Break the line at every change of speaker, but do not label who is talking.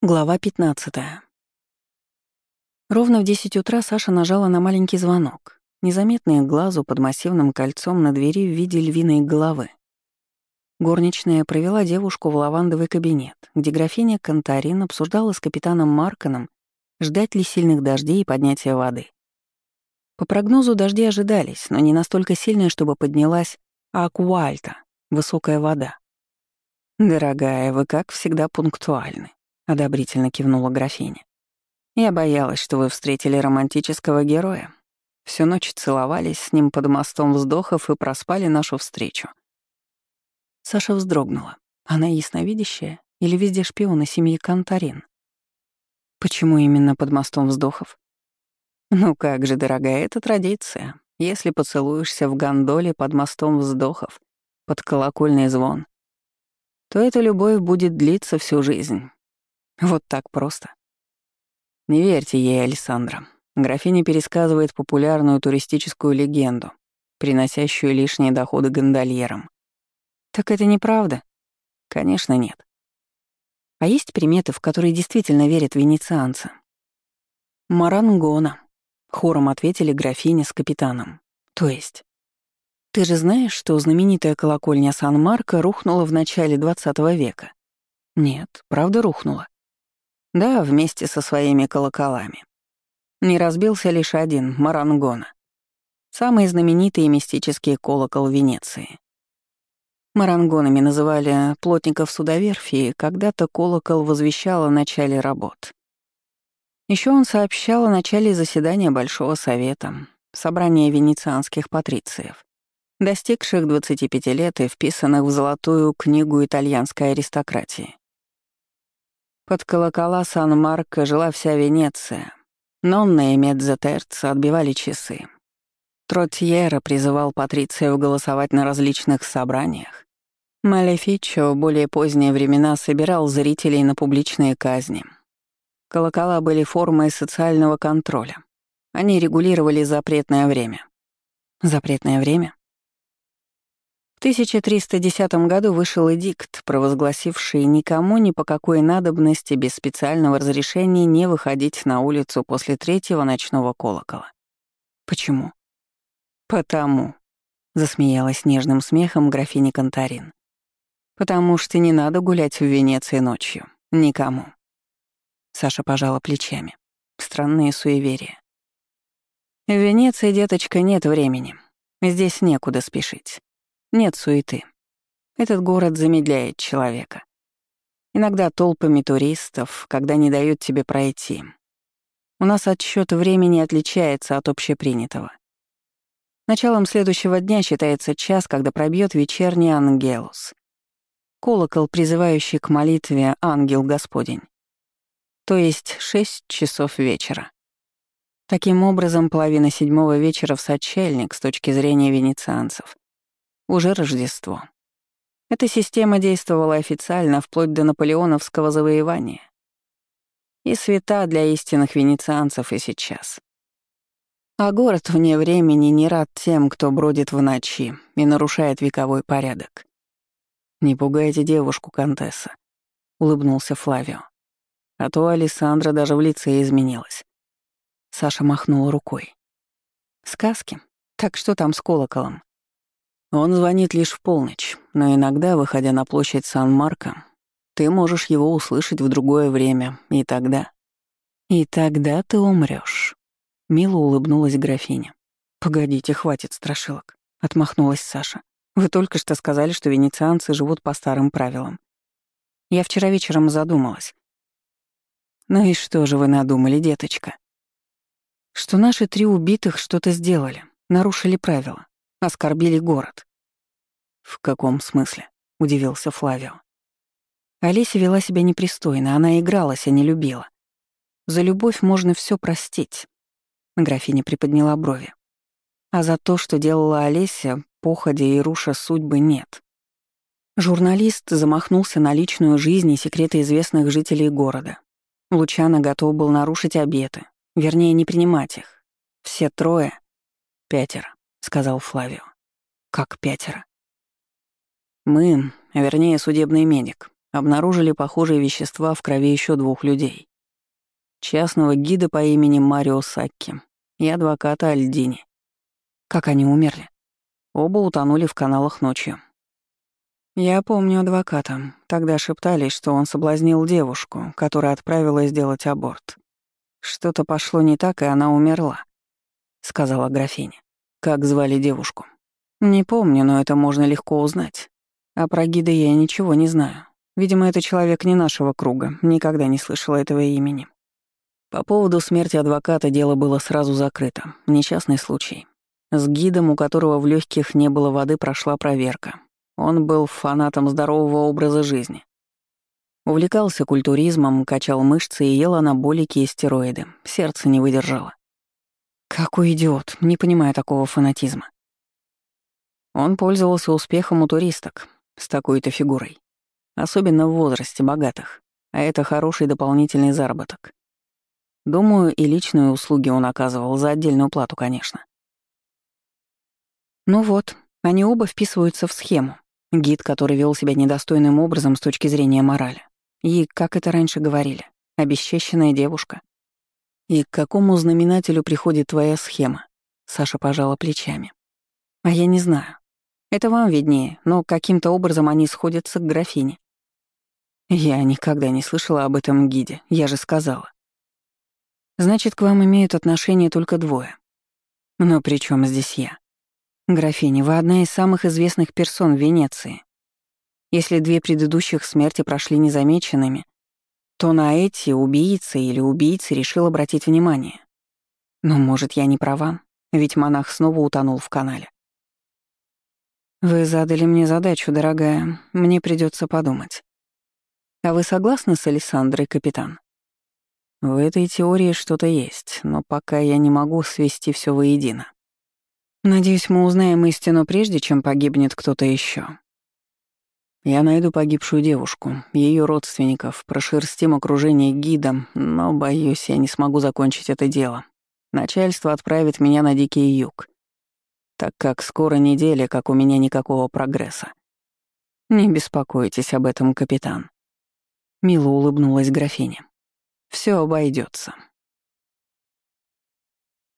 Глава 15. Ровно в 10 утра Саша нажала на маленький звонок, незаметный глазу под массивным кольцом на двери в виде львиной головы. Горничная провела девушку в лавандовый кабинет, где графиня Контарин обсуждала с капитаном Марканом, ждать ли сильных дождей и поднятия воды. По прогнозу дожди ожидались, но не настолько сильные, чтобы поднялась акуальта, высокая вода. «Дорогая, вы как всегда пунктуальны», одобрительно кивнула графиня. Я боялась, что вы встретили романтического героя. Всю ночь целовались с ним под мостом вздохов и проспали нашу встречу. Саша вздрогнула. Она ясновидящая или везде шпиона семьи Контарин? Почему именно под мостом вздохов? Ну как же, дорогая, это традиция. Если поцелуешься в гондоле под мостом вздохов, под колокольный звон, то эта любовь будет длиться всю жизнь. Вот так просто. Не верьте ей, Александра. Графиня пересказывает популярную туристическую легенду, приносящую лишние доходы гондольерам. Так это неправда? Конечно, нет. А есть приметы, в которые действительно верят венецианцы? Марангона, хором ответили графиня с капитаном. То есть? Ты же знаешь, что знаменитая колокольня Сан-Марко рухнула в начале 20 века? Нет, правда рухнула. Да, вместе со своими колоколами. Не разбился лишь один — Марангона. Самый знаменитый и мистический колокол Венеции. Марангонами называли плотников судоверфи, когда-то колокол возвещал о начале работ. Еще он сообщал о начале заседания Большого Совета, собрания венецианских патрициев, достигших 25 лет и вписанных в Золотую книгу итальянской аристократии. Под колокола Сан-Марко жила вся Венеция. Нонна и Медзетерц отбивали часы. Тротьера призывал патрициев голосовать на различных собраниях. Малефичо в более поздние времена собирал зрителей на публичные казни. Колокола были формой социального контроля. Они регулировали запретное время. Запретное время? В 1310 году вышел эдикт, провозгласивший никому ни по какой надобности без специального разрешения не выходить на улицу после третьего ночного колокола. Почему? Потому, засмеялась нежным смехом графиня Контарин. Потому что не надо гулять в Венеции ночью. Никому. Саша пожала плечами. Странные суеверия. В Венеции, деточка, нет времени. Здесь некуда спешить. Нет суеты. Этот город замедляет человека. Иногда толпами туристов, когда не дают тебе пройти. У нас отсчет времени отличается от общепринятого. Началом следующего дня считается час, когда пробьет вечерний ангелус. Колокол, призывающий к молитве «Ангел Господень». То есть шесть часов вечера. Таким образом, половина седьмого вечера в сочельник с точки зрения венецианцев уже Рождество. Эта система действовала официально вплоть до наполеоновского завоевания. И свята для истинных венецианцев и сейчас. А город вне времени не рад тем, кто бродит в ночи и нарушает вековой порядок. «Не пугайте девушку, Контесса», — улыбнулся Флавио. А то Александра даже в лице изменилась. Саша махнула рукой. «Сказки? Так что там с колоколом?» Он звонит лишь в полночь, но иногда, выходя на площадь Сан-Марко, ты можешь его услышать в другое время, и тогда... И тогда ты умрёшь. Мило улыбнулась графиня. «Погодите, хватит страшилок», — отмахнулась Саша. «Вы только что сказали, что венецианцы живут по старым правилам. Я вчера вечером задумалась. Ну и что же вы надумали, деточка? Что наши три убитых что-то сделали, нарушили правила оскорбили город. «В каком смысле?» — удивился Флавио. Олеся вела себя непристойно, она игралась, а не любила. За любовь можно все простить. Графиня приподняла брови. А за то, что делала Олеся, походя и руша судьбы, нет. Журналист замахнулся на личную жизнь и секреты известных жителей города. Лучано готов был нарушить обеты, вернее, не принимать их. Все трое — пятеро сказал Флавио. «Как пятеро?» «Мы, вернее, судебный медик, обнаружили похожие вещества в крови еще двух людей. Частного гида по имени Марио Сакки и адвоката Альдини. Как они умерли? Оба утонули в каналах ночью. Я помню адвоката. Тогда шептались, что он соблазнил девушку, которая отправилась сделать аборт. Что-то пошло не так, и она умерла, сказала графиня. Как звали девушку? Не помню, но это можно легко узнать. А про гида я ничего не знаю. Видимо, это человек не нашего круга, никогда не слышала этого имени. По поводу смерти адвоката дело было сразу закрыто. Несчастный случай. С гидом, у которого в легких не было воды, прошла проверка. Он был фанатом здорового образа жизни. Увлекался культуризмом, качал мышцы и ел анаболики и стероиды. Сердце не выдержало. Какой идиот, не понимаю такого фанатизма. Он пользовался успехом у туристок с такой-то фигурой. Особенно в возрасте богатых. А это хороший дополнительный заработок. Думаю, и личные услуги он оказывал за отдельную плату, конечно. Ну вот, они оба вписываются в схему. Гид, который вел себя недостойным образом с точки зрения морали. И, как это раньше говорили, обесчещенная девушка. И к какому знаменателю приходит твоя схема? Саша пожала плечами. А я не знаю. Это вам виднее, но каким-то образом они сходятся к графине. Я никогда не слышала об этом гиде, я же сказала. Значит, к вам имеют отношение только двое. Но при чем здесь я? Графиня, вы одна из самых известных персон Венеции. Если две предыдущих смерти прошли незамеченными, то на эти убийца или убийцы решил обратить внимание. Но, может, я не права, ведь монах снова утонул в канале. Вы задали мне задачу, дорогая, мне придется подумать. А вы согласны с Александрой, капитан? В этой теории что-то есть, но пока я не могу свести все воедино. Надеюсь, мы узнаем истину прежде, чем погибнет кто-то еще. Я найду погибшую девушку, ее родственников, прошерстим окружение гидом, но, боюсь, я не смогу закончить это дело. Начальство отправит меня на Дикий Юг, так как скоро неделя, как у меня никакого прогресса. Не беспокойтесь об этом, капитан. Мило улыбнулась графиня. Все обойдется.